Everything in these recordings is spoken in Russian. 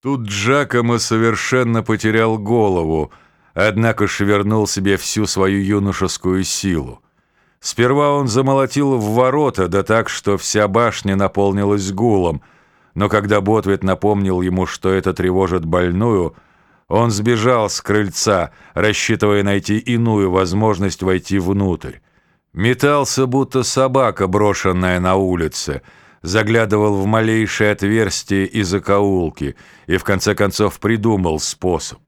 Тут Джакомо совершенно потерял голову, однако шевернул себе всю свою юношескую силу. Сперва он замолотил в ворота, да так, что вся башня наполнилась гулом, но когда Ботвит напомнил ему, что это тревожит больную, он сбежал с крыльца, рассчитывая найти иную возможность войти внутрь. Метался, будто собака, брошенная на улице — заглядывал в малейшие отверстия и закоулки и в конце концов придумал способ.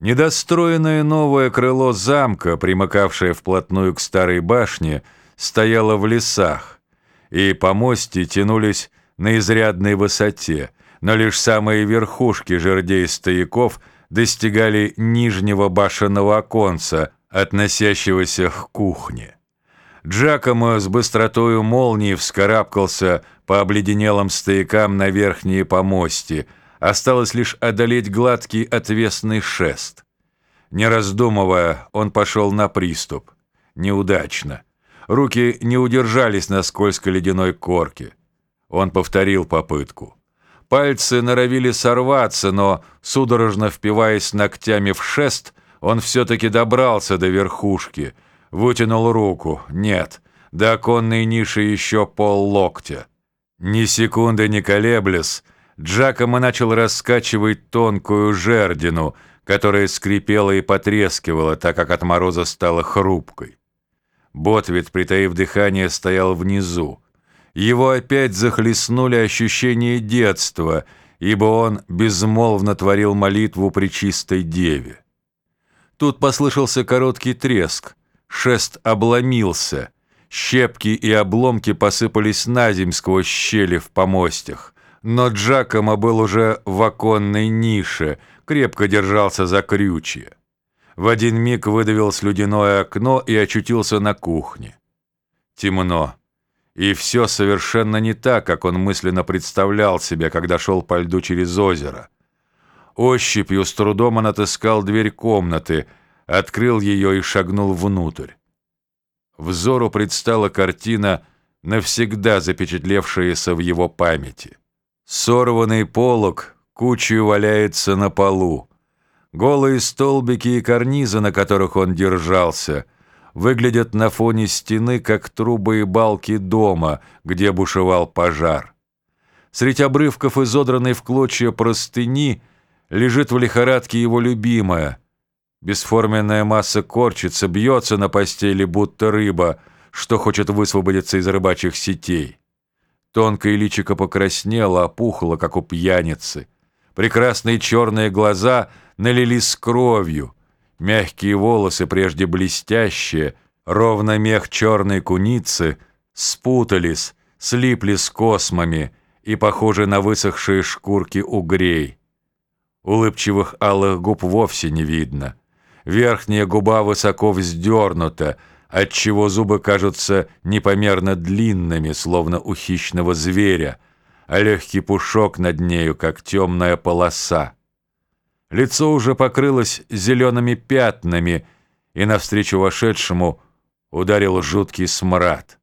Недостроенное новое крыло замка, примыкавшее вплотную к старой башне, стояло в лесах, и помости тянулись на изрядной высоте, но лишь самые верхушки жердей стояков достигали нижнего башенного оконца, относящегося к кухне. Джакомо с быстротою молнии вскарабкался по обледенелым стоякам на верхние помости. Осталось лишь одолеть гладкий отвесный шест. Не раздумывая, он пошел на приступ. Неудачно. Руки не удержались на скользкой ледяной корке. Он повторил попытку. Пальцы норовили сорваться, но, судорожно впиваясь ногтями в шест, он все-таки добрался до верхушки — Вытянул руку. Нет. До оконной ниши еще пол локтя. Ни секунды не колеблясь, Джакомо начал раскачивать тонкую жердину, которая скрипела и потрескивала, так как от мороза стала хрупкой. Ботвит, притаив дыхание, стоял внизу. Его опять захлестнули ощущения детства, ибо он безмолвно творил молитву при чистой деве. Тут послышался короткий треск, Шест обломился. Щепки и обломки посыпались на земь сквозь щели в помостях. Но Джакомо был уже в оконной нише, крепко держался за крючья. В один миг выдавил слюдяное окно и очутился на кухне. Темно. И все совершенно не так, как он мысленно представлял себе, когда шел по льду через озеро. Ощупью с трудом он отыскал дверь комнаты — открыл ее и шагнул внутрь. Взору предстала картина, навсегда запечатлевшаяся в его памяти. Сорванный полог кучей валяется на полу. Голые столбики и карнизы, на которых он держался, выглядят на фоне стены, как трубы и балки дома, где бушевал пожар. Средь обрывков изодранной в клочья простыни лежит в лихорадке его любимая — Бесформенная масса корчится, бьется на постели, будто рыба, что хочет высвободиться из рыбачьих сетей. Тонкое личико покраснело, опухло, как у пьяницы. Прекрасные черные глаза налились кровью. Мягкие волосы, прежде блестящие, ровно мех черной куницы, спутались, слипли с космами и похожи на высохшие шкурки угрей. Улыбчивых алых губ вовсе не видно — верхняя губа высоко вздернута, отчего зубы кажутся непомерно длинными, словно у хищного зверя, а легкий пушок над нею, как темная полоса. Лицо уже покрылось зелеными пятнами, и навстречу вошедшему ударил жуткий смрад.